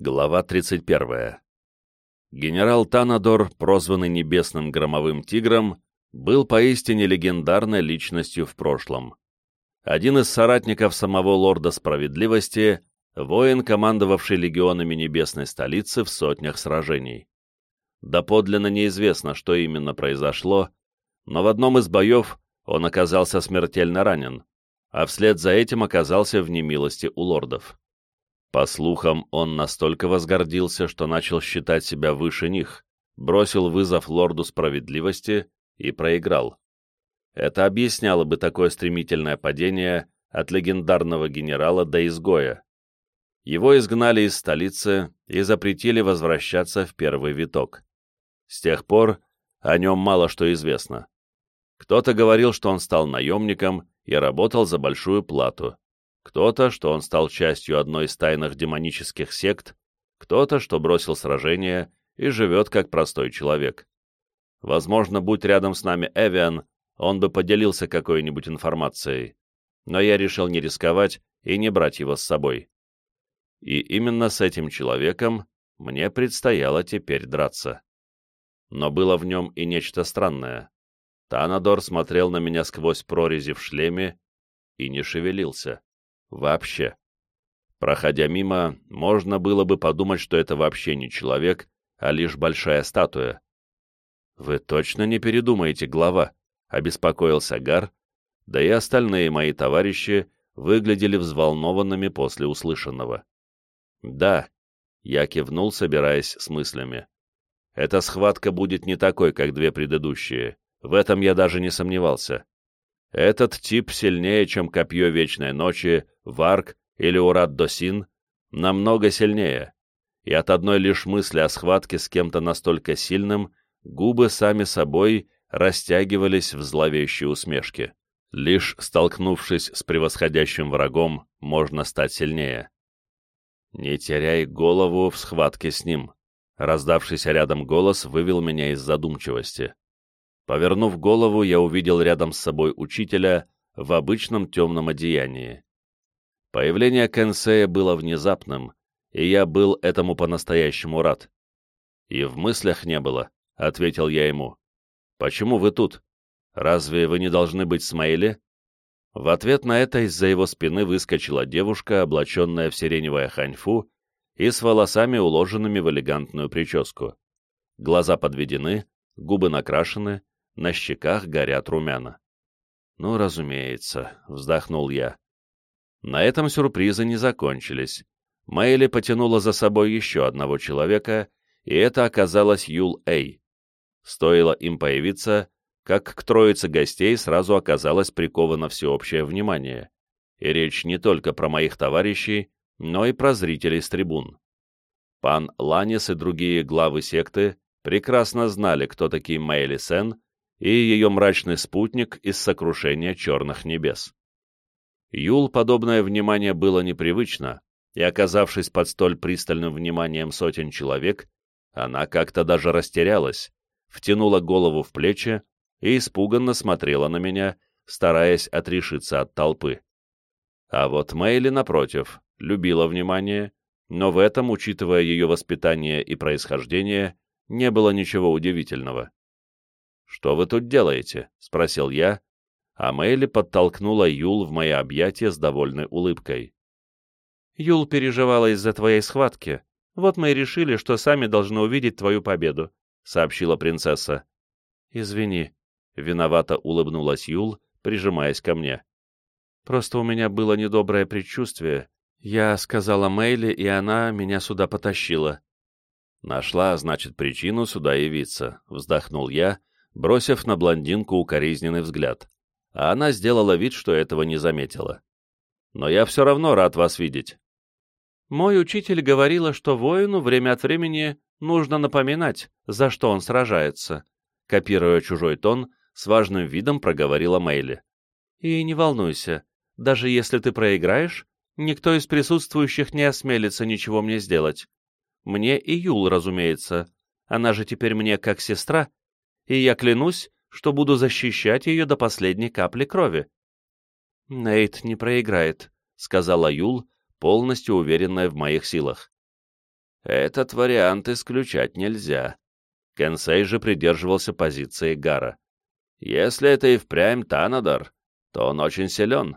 Глава 31. Генерал Танадор, прозванный Небесным Громовым Тигром, был поистине легендарной личностью в прошлом. Один из соратников самого Лорда Справедливости, воин, командовавший легионами Небесной Столицы в сотнях сражений. Доподлинно неизвестно, что именно произошло, но в одном из боев он оказался смертельно ранен, а вслед за этим оказался в немилости у лордов. По слухам, он настолько возгордился, что начал считать себя выше них, бросил вызов лорду справедливости и проиграл. Это объясняло бы такое стремительное падение от легендарного генерала до изгоя. Его изгнали из столицы и запретили возвращаться в первый виток. С тех пор о нем мало что известно. Кто-то говорил, что он стал наемником и работал за большую плату, кто-то, что он стал частью одной из тайных демонических сект, кто-то, что бросил сражение и живет как простой человек. Возможно, будь рядом с нами Эвиан, он бы поделился какой-нибудь информацией, но я решил не рисковать и не брать его с собой. И именно с этим человеком мне предстояло теперь драться. Но было в нем и нечто странное. Танадор смотрел на меня сквозь прорези в шлеме и не шевелился. Вообще. Проходя мимо, можно было бы подумать, что это вообще не человек, а лишь большая статуя. «Вы точно не передумаете, глава?» — обеспокоился Гар, да и остальные мои товарищи выглядели взволнованными после услышанного. «Да», — я кивнул, собираясь с мыслями. «Эта схватка будет не такой, как две предыдущие. В этом я даже не сомневался. Этот тип сильнее, чем Копье Вечной Ночи, Варк или Урат-Досин, намного сильнее, и от одной лишь мысли о схватке с кем-то настолько сильным губы сами собой растягивались в зловещей усмешке. Лишь столкнувшись с превосходящим врагом, можно стать сильнее. «Не теряй голову в схватке с ним», — раздавшийся рядом голос вывел меня из задумчивости. Повернув голову, я увидел рядом с собой учителя в обычном темном одеянии. Появление Кенсея было внезапным, и я был этому по-настоящему рад. «И в мыслях не было», — ответил я ему. «Почему вы тут? Разве вы не должны быть с Мэйли?» В ответ на это из-за его спины выскочила девушка, облаченная в сиреневое ханьфу и с волосами, уложенными в элегантную прическу. Глаза подведены, губы накрашены, на щеках горят румяна. «Ну, разумеется», — вздохнул я. На этом сюрпризы не закончились. Мэйли потянула за собой еще одного человека, и это оказалась Юл Эй. Стоило им появиться, как к троице гостей сразу оказалось приковано всеобщее внимание. И речь не только про моих товарищей, но и про зрителей с трибун. Пан Ланис и другие главы секты прекрасно знали, кто такие Мэйли Сен, и ее мрачный спутник из сокрушения черных небес. Юл подобное внимание было непривычно, и, оказавшись под столь пристальным вниманием сотен человек, она как-то даже растерялась, втянула голову в плечи и испуганно смотрела на меня, стараясь отрешиться от толпы. А вот Мэйли, напротив, любила внимание, но в этом, учитывая ее воспитание и происхождение, не было ничего удивительного. «Что вы тут делаете?» — спросил я, а Мэйли подтолкнула Юл в мои объятия с довольной улыбкой. «Юл переживала из-за твоей схватки. Вот мы и решили, что сами должны увидеть твою победу», — сообщила принцесса. «Извини», — виновато улыбнулась Юл, прижимаясь ко мне. «Просто у меня было недоброе предчувствие. Я сказала Мэйли, и она меня сюда потащила». «Нашла, значит, причину сюда явиться», — вздохнул я, бросив на блондинку укоризненный взгляд, а она сделала вид, что этого не заметила. «Но я все равно рад вас видеть». «Мой учитель говорила, что воину время от времени нужно напоминать, за что он сражается», копируя чужой тон, с важным видом проговорила Мэйли. «И не волнуйся, даже если ты проиграешь, никто из присутствующих не осмелится ничего мне сделать. Мне и Юл, разумеется. Она же теперь мне как сестра, и я клянусь, что буду защищать ее до последней капли крови. «Нейт не проиграет», — сказала Юл, полностью уверенная в моих силах. Этот вариант исключать нельзя. Кенсей же придерживался позиции Гара. Если это и впрямь Танадор, то он очень силен.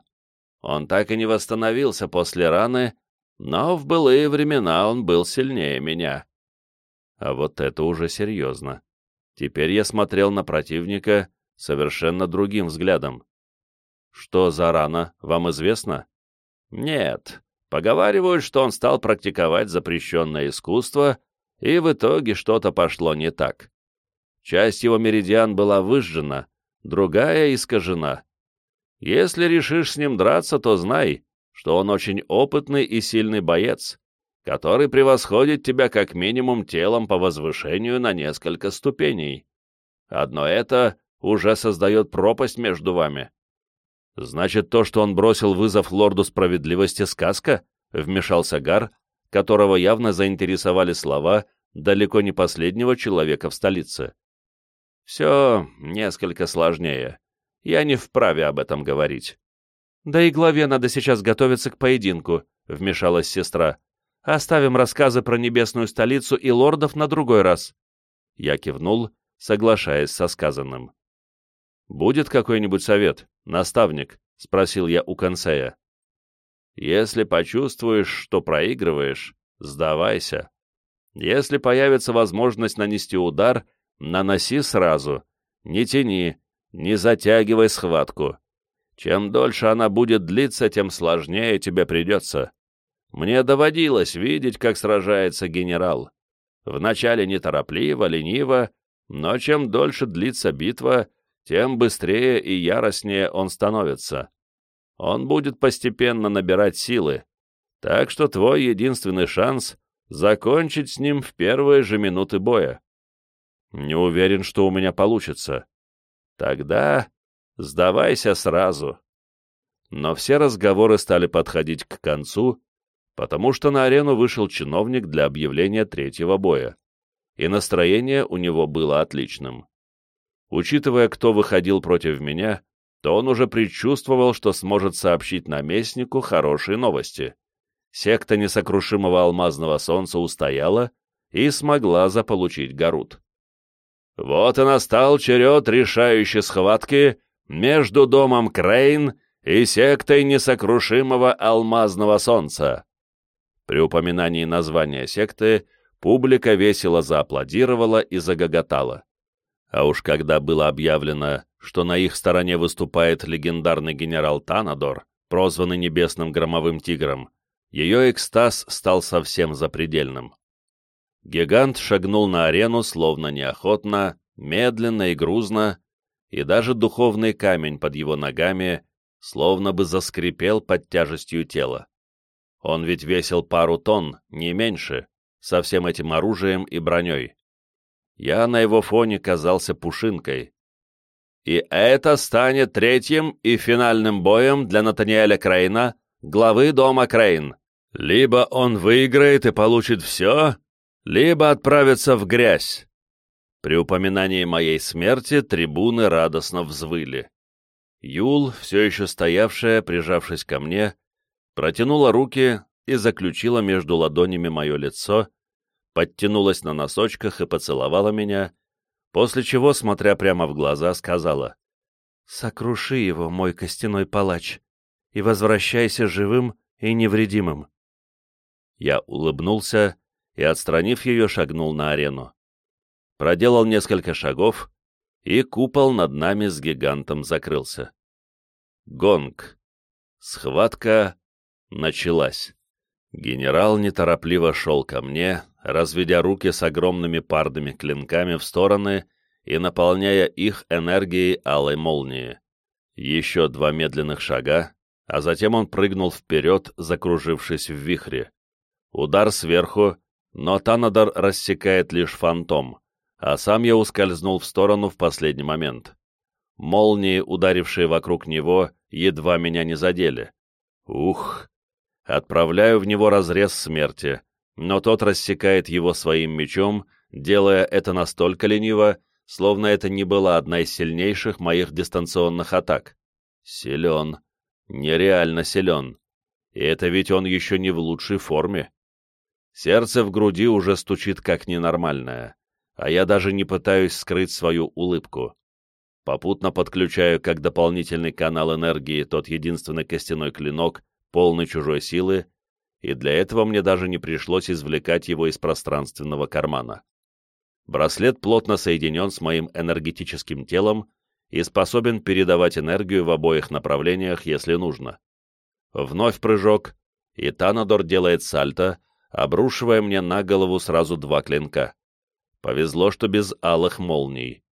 Он так и не восстановился после раны, но в былые времена он был сильнее меня. А вот это уже серьезно. Теперь я смотрел на противника совершенно другим взглядом. Что за рана, вам известно? Нет. Поговаривают, что он стал практиковать запрещенное искусство, и в итоге что-то пошло не так. Часть его меридиан была выжжена, другая искажена. Если решишь с ним драться, то знай, что он очень опытный и сильный боец, который превосходит тебя как минимум телом по возвышению на несколько ступеней. Одно это уже создает пропасть между вами. Значит, то, что он бросил вызов лорду справедливости, сказка? Вмешался Гар, которого явно заинтересовали слова далеко не последнего человека в столице. Все несколько сложнее. Я не вправе об этом говорить. Да и главе надо сейчас готовиться к поединку, вмешалась сестра. Оставим рассказы про небесную столицу и лордов на другой раз. Я кивнул, соглашаясь со сказанным. «Будет какой-нибудь совет, наставник?» — спросил я у консея. «Если почувствуешь, что проигрываешь, сдавайся. Если появится возможность нанести удар, наноси сразу. Не тяни, не затягивай схватку. Чем дольше она будет длиться, тем сложнее тебе придется. Мне доводилось видеть, как сражается генерал. Вначале неторопливо, лениво, но чем дольше длится битва, тем быстрее и яростнее он становится. Он будет постепенно набирать силы, так что твой единственный шанс — закончить с ним в первые же минуты боя. Не уверен, что у меня получится. Тогда сдавайся сразу. Но все разговоры стали подходить к концу, потому что на арену вышел чиновник для объявления третьего боя, и настроение у него было отличным. Учитывая, кто выходил против меня, то он уже предчувствовал, что сможет сообщить наместнику хорошие новости. Секта несокрушимого алмазного солнца устояла и смогла заполучить Гарут. Вот и настал черед решающей схватки между домом Крейн и сектой несокрушимого алмазного солнца. При упоминании названия секты публика весело зааплодировала и загоготала. А уж когда было объявлено, что на их стороне выступает легендарный генерал Танадор, прозванный Небесным Громовым Тигром, ее экстаз стал совсем запредельным. Гигант шагнул на арену, словно неохотно, медленно и грузно, и даже духовный камень под его ногами словно бы заскрипел под тяжестью тела. Он ведь весил пару тонн, не меньше, со всем этим оружием и броней. Я на его фоне казался пушинкой. И это станет третьим и финальным боем для Натаниэля Крейна, главы дома Крейн. Либо он выиграет и получит все, либо отправится в грязь. При упоминании моей смерти трибуны радостно взвыли. Юл, все еще стоявшая, прижавшись ко мне, протянула руки и заключила между ладонями мое лицо, подтянулась на носочках и поцеловала меня, после чего, смотря прямо в глаза, сказала «Сокруши его, мой костяной палач, и возвращайся живым и невредимым». Я улыбнулся и, отстранив ее, шагнул на арену. Проделал несколько шагов, и купол над нами с гигантом закрылся. Гонг. Схватка началась. Генерал неторопливо шел ко мне, разведя руки с огромными пардами клинками в стороны и наполняя их энергией алой молнии. Еще два медленных шага, а затем он прыгнул вперед, закружившись в вихре. Удар сверху, но Танадар рассекает лишь фантом, а сам я ускользнул в сторону в последний момент. Молнии, ударившие вокруг него, едва меня не задели. Ух! Отправляю в него разрез смерти, но тот рассекает его своим мечом, делая это настолько лениво, словно это не была одна из сильнейших моих дистанционных атак. Силен. Нереально силен. И это ведь он еще не в лучшей форме. Сердце в груди уже стучит как ненормальное, а я даже не пытаюсь скрыть свою улыбку. Попутно подключаю как дополнительный канал энергии тот единственный костяной клинок, полный чужой силы, и для этого мне даже не пришлось извлекать его из пространственного кармана. Браслет плотно соединен с моим энергетическим телом и способен передавать энергию в обоих направлениях, если нужно. Вновь прыжок, и Танадор делает сальто, обрушивая мне на голову сразу два клинка. Повезло, что без алых молний.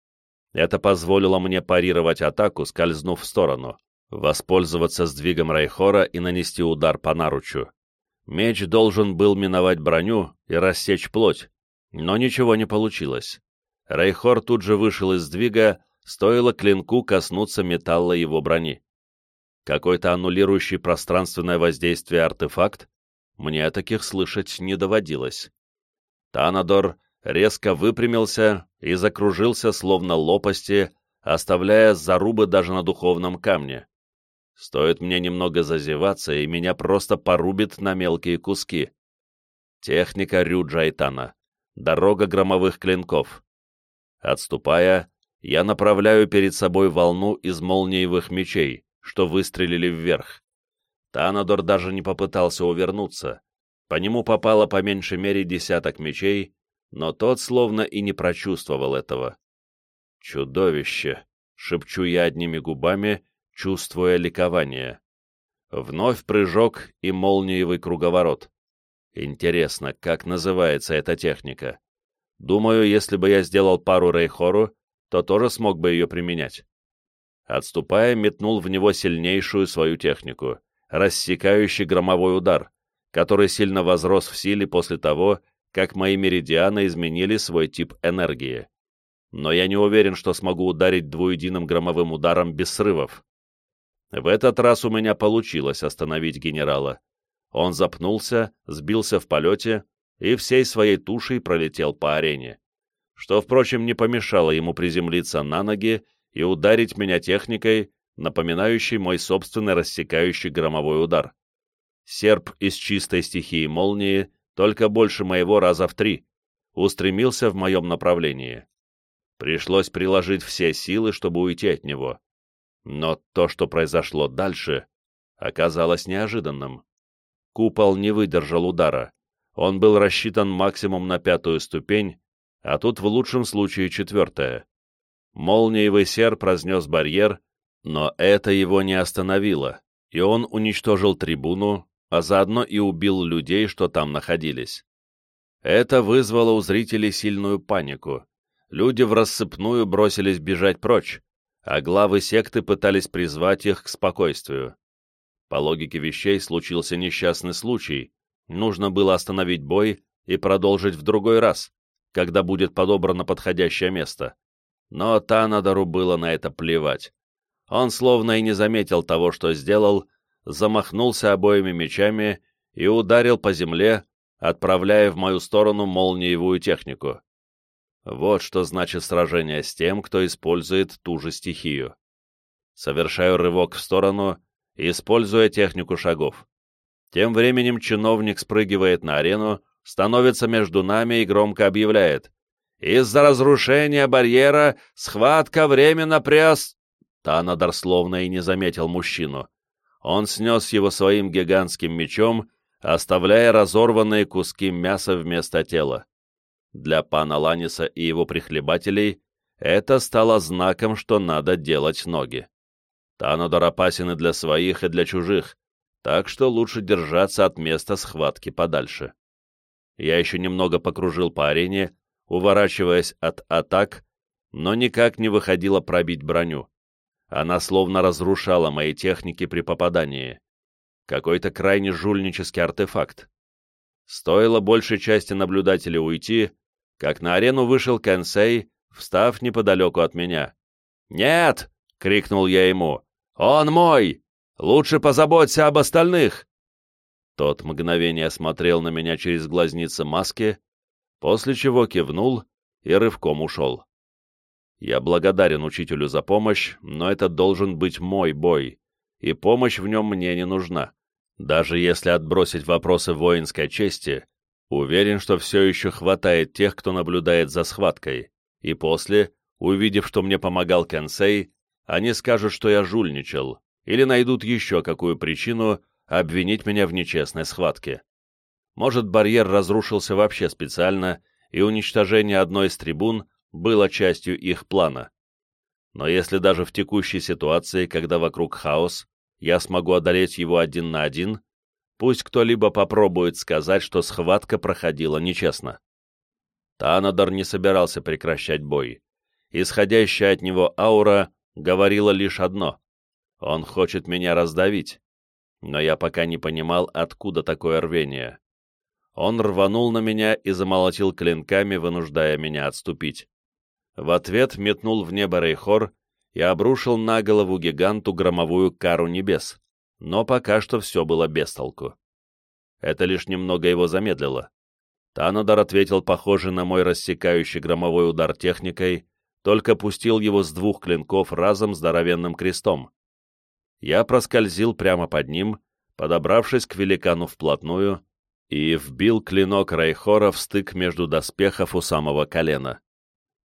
Это позволило мне парировать атаку, скользнув в сторону, воспользоваться сдвигом Райхора и нанести удар по наручу. Меч должен был миновать броню и рассечь плоть, но ничего не получилось. Райхор тут же вышел из сдвига, стоило клинку коснуться металла его брони. Какой-то аннулирующий пространственное воздействие артефакт? Мне таких слышать не доводилось. Танадор резко выпрямился и закружился, словно лопасти, оставляя зарубы даже на духовном камне. Стоит мне немного зазеваться, и меня просто порубит на мелкие куски. Техника Рюджайтана. Дорога громовых клинков. Отступая, я направляю перед собой волну из молниевых мечей, что выстрелили вверх. Танадор даже не попытался увернуться. По нему попало по меньшей мере десяток мечей, но тот словно и не прочувствовал этого. «Чудовище!» — шепчу я одними губами, чувствуя ликование. Вновь прыжок и молниевый круговорот. Интересно, как называется эта техника? Думаю, если бы я сделал пару Рейхору, то тоже смог бы ее применять. Отступая, метнул в него сильнейшую свою технику, рассекающий громовой удар, который сильно возрос в силе после того, как мои меридианы изменили свой тип энергии. Но я не уверен, что смогу ударить двуединым громовым ударом без срывов. В этот раз у меня получилось остановить генерала. Он запнулся, сбился в полете и всей своей тушей пролетел по арене, что, впрочем, не помешало ему приземлиться на ноги и ударить меня техникой, напоминающей мой собственный рассекающий громовой удар. Серп из чистой стихии молнии, только больше моего раза в три, устремился в моем направлении. Пришлось приложить все силы, чтобы уйти от него. Но то, что произошло дальше, оказалось неожиданным. Купол не выдержал удара. Он был рассчитан максимум на пятую ступень, а тут в лучшем случае четвертая. Молниевый серп разнес барьер, но это его не остановило, и он уничтожил трибуну, а заодно и убил людей, что там находились. Это вызвало у зрителей сильную панику. Люди в рассыпную бросились бежать прочь, а главы секты пытались призвать их к спокойствию. По логике вещей случился несчастный случай, нужно было остановить бой и продолжить в другой раз, когда будет подобрано подходящее место. Но Танадору было на это плевать. Он словно и не заметил того, что сделал, замахнулся обоими мечами и ударил по земле, отправляя в мою сторону молниевую технику. Вот что значит сражение с тем, кто использует ту же стихию. Совершаю рывок в сторону, используя технику шагов. Тем временем чиновник спрыгивает на арену, становится между нами и громко объявляет. «Из-за разрушения барьера схватка временно пресс...» Танадар словно и не заметил мужчину. Он снес его своим гигантским мечом, оставляя разорванные куски мяса вместо тела. Для пана Ланиса и его прихлебателей это стало знаком, что надо делать ноги. Танодор опасен и для своих, и для чужих, так что лучше держаться от места схватки подальше. Я еще немного покружил по арене, уворачиваясь от атак, но никак не выходило пробить броню. Она словно разрушала мои техники при попадании. Какой-то крайне жульнический артефакт. Стоило большей части наблюдателей уйти, как на арену вышел Кенсей, встав неподалеку от меня. «Нет!» — крикнул я ему. «Он мой! Лучше позаботься об остальных!» Тот мгновение смотрел на меня через глазницы маски, после чего кивнул и рывком ушел. Я благодарен учителю за помощь, но это должен быть мой бой, и помощь в нем мне не нужна. Даже если отбросить вопросы воинской чести, Уверен, что все еще хватает тех, кто наблюдает за схваткой, и после, увидев, что мне помогал Кенсей, они скажут, что я жульничал, или найдут еще какую причину обвинить меня в нечестной схватке. Может, барьер разрушился вообще специально, и уничтожение одной из трибун было частью их плана. Но если даже в текущей ситуации, когда вокруг хаос, я смогу одолеть его один на один, пусть кто-либо попробует сказать, что схватка проходила нечестно. Танадор не собирался прекращать бой. Исходящая от него аура говорила лишь одно — он хочет меня раздавить. Но я пока не понимал, откуда такое рвение. Он рванул на меня и замолотил клинками, вынуждая меня отступить. В ответ метнул в небо Рейхор и обрушил на голову гиганту громовую кару небес, но пока что все было без толку. Это лишь немного его замедлило. Танодар ответил похоже на мой рассекающий громовой удар техникой, только пустил его с двух клинков разом здоровенным крестом. Я проскользил прямо под ним, подобравшись к великану вплотную, и вбил клинок Райхора в стык между доспехов у самого колена.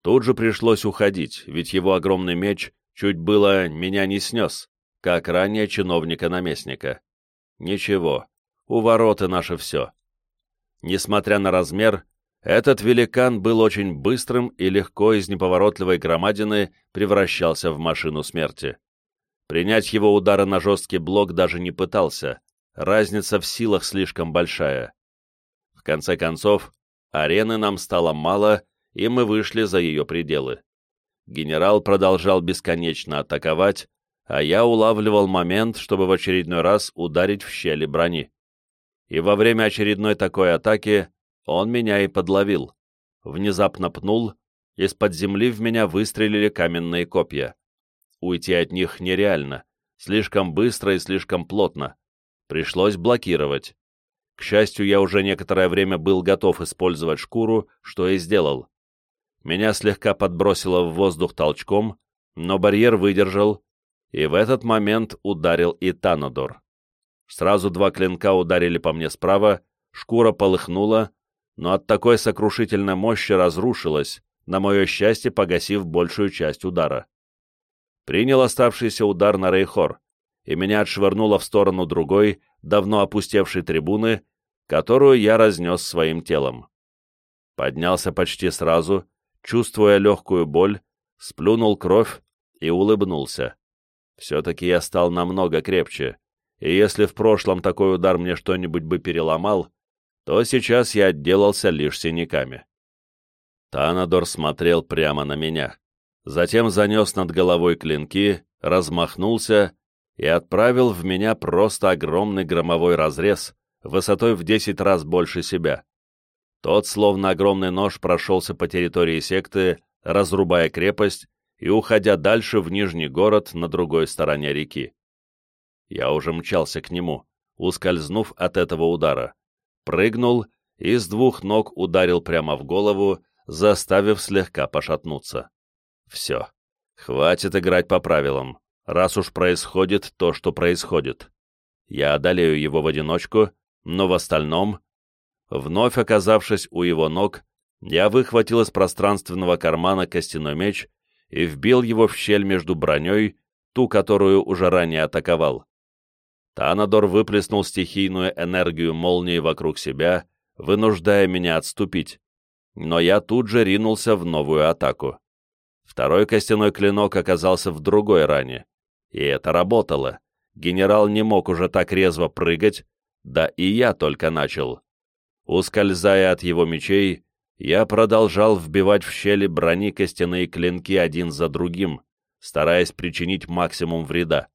Тут же пришлось уходить, ведь его огромный меч чуть было меня не снес, как ранее чиновника-наместника. Ничего, у вороты наше все. Несмотря на размер, этот великан был очень быстрым и легко из неповоротливой громадины превращался в машину смерти. Принять его удары на жесткий блок даже не пытался, разница в силах слишком большая. В конце концов, арены нам стало мало, и мы вышли за ее пределы. Генерал продолжал бесконечно атаковать, а я улавливал момент, чтобы в очередной раз ударить в щели брони. И во время очередной такой атаки он меня и подловил. Внезапно пнул, из-под земли в меня выстрелили каменные копья. Уйти от них нереально, слишком быстро и слишком плотно. Пришлось блокировать. К счастью, я уже некоторое время был готов использовать шкуру, что и сделал. Меня слегка подбросило в воздух толчком, но барьер выдержал, и в этот момент ударил и Танодор. Сразу два клинка ударили по мне справа, шкура полыхнула, но от такой сокрушительной мощи разрушилась, на мое счастье погасив большую часть удара. Принял оставшийся удар на Рейхор, и меня отшвырнуло в сторону другой, давно опустевшей трибуны, которую я разнес своим телом. Поднялся почти сразу, чувствуя легкую боль, сплюнул кровь и улыбнулся. Все-таки я стал намного крепче, и если в прошлом такой удар мне что-нибудь бы переломал, то сейчас я отделался лишь синяками. Танадор смотрел прямо на меня, затем занес над головой клинки, размахнулся и отправил в меня просто огромный громовой разрез, высотой в десять раз больше себя. Тот, словно огромный нож, прошелся по территории секты, разрубая крепость и уходя дальше в Нижний город на другой стороне реки. Я уже мчался к нему, ускользнув от этого удара. Прыгнул и с двух ног ударил прямо в голову, заставив слегка пошатнуться. Все. Хватит играть по правилам раз уж происходит то, что происходит. Я одолею его в одиночку, но в остальном... Вновь оказавшись у его ног, я выхватил из пространственного кармана костяной меч и вбил его в щель между броней, ту, которую уже ранее атаковал. Танадор выплеснул стихийную энергию молнии вокруг себя, вынуждая меня отступить, но я тут же ринулся в новую атаку. Второй костяной клинок оказался в другой ране, и это работало. Генерал не мог уже так резво прыгать, да и я только начал. Ускользая от его мечей, я продолжал вбивать в щели брони костяные клинки один за другим, стараясь причинить максимум вреда.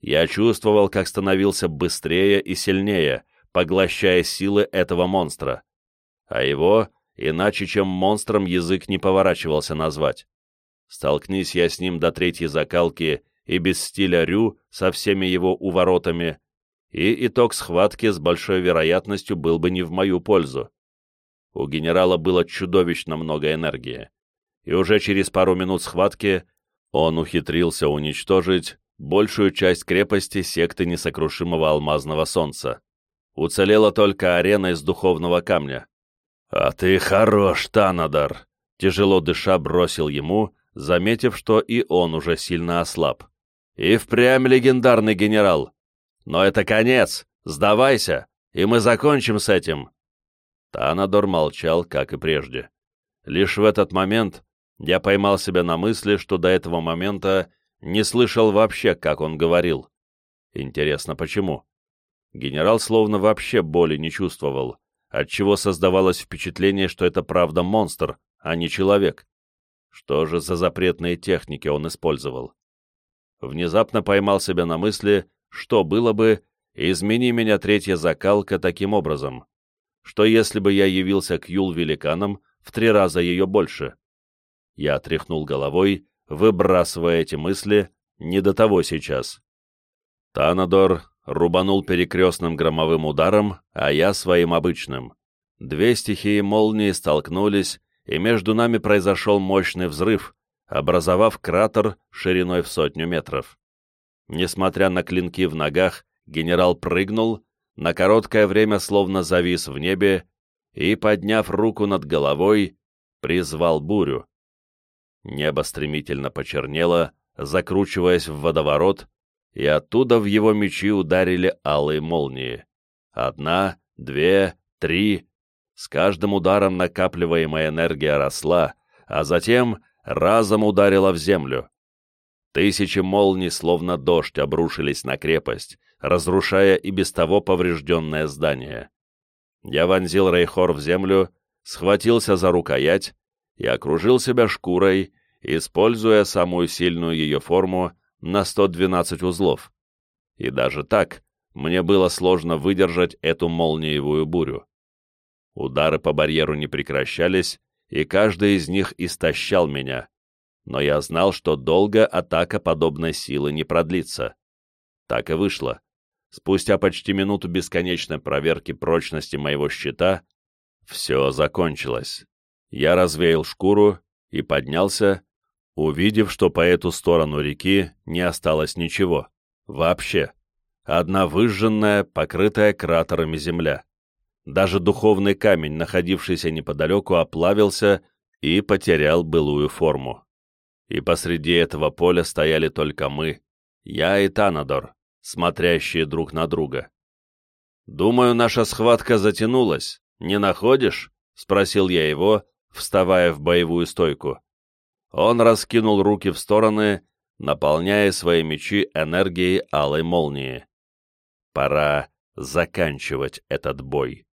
Я чувствовал, как становился быстрее и сильнее, поглощая силы этого монстра. А его, иначе чем монстром, язык не поворачивался назвать. Столкнись я с ним до третьей закалки и без стиля Рю со всеми его уворотами, и итог схватки с большой вероятностью был бы не в мою пользу. У генерала было чудовищно много энергии, и уже через пару минут схватки он ухитрился уничтожить большую часть крепости секты несокрушимого алмазного солнца. Уцелела только арена из духовного камня. «А ты хорош, Танадар!» Тяжело дыша бросил ему, заметив, что и он уже сильно ослаб. «И впрямь легендарный генерал! Но это конец! Сдавайся, и мы закончим с этим!» Танадор молчал, как и прежде. Лишь в этот момент я поймал себя на мысли, что до этого момента не слышал вообще, как он говорил. Интересно, почему? Генерал словно вообще боли не чувствовал, отчего создавалось впечатление, что это правда монстр, а не человек. Что же за запретные техники он использовал? Внезапно поймал себя на мысли, что было бы, измени меня третья закалка таким образом. Что если бы я явился к Юл-великанам в три раза ее больше? Я тряхнул головой, выбрасывая эти мысли, не до того сейчас. Танадор рубанул перекрестным громовым ударом, а я своим обычным. Две стихии молнии столкнулись, и между нами произошел мощный взрыв, образовав кратер шириной в сотню метров. Несмотря на клинки в ногах, генерал прыгнул, на короткое время словно завис в небе и, подняв руку над головой, призвал бурю. Небо стремительно почернело, закручиваясь в водоворот, и оттуда в его мечи ударили алые молнии. Одна, две, три. С каждым ударом накапливаемая энергия росла, а затем разом ударила в землю. Тысячи молний, словно дождь, обрушились на крепость, разрушая и без того поврежденное здание. Я вонзил Рейхор в землю, схватился за рукоять и окружил себя шкурой, используя самую сильную ее форму на 112 узлов. И даже так мне было сложно выдержать эту молниевую бурю. Удары по барьеру не прекращались, и каждый из них истощал меня. Но я знал, что долго атака подобной силы не продлится. Так и вышло. Спустя почти минуту бесконечной проверки прочности моего щита, все закончилось. Я развеял шкуру и поднялся, увидев, что по эту сторону реки не осталось ничего. Вообще. Одна выжженная, покрытая кратерами земля. Даже духовный камень, находившийся неподалеку, оплавился и потерял былую форму. И посреди этого поля стояли только мы, я и Танадор, смотрящие друг на друга. «Думаю, наша схватка затянулась, не находишь?» — спросил я его, вставая в боевую стойку. Он раскинул руки в стороны, наполняя свои мечи энергией алой молнии. Пора заканчивать этот бой.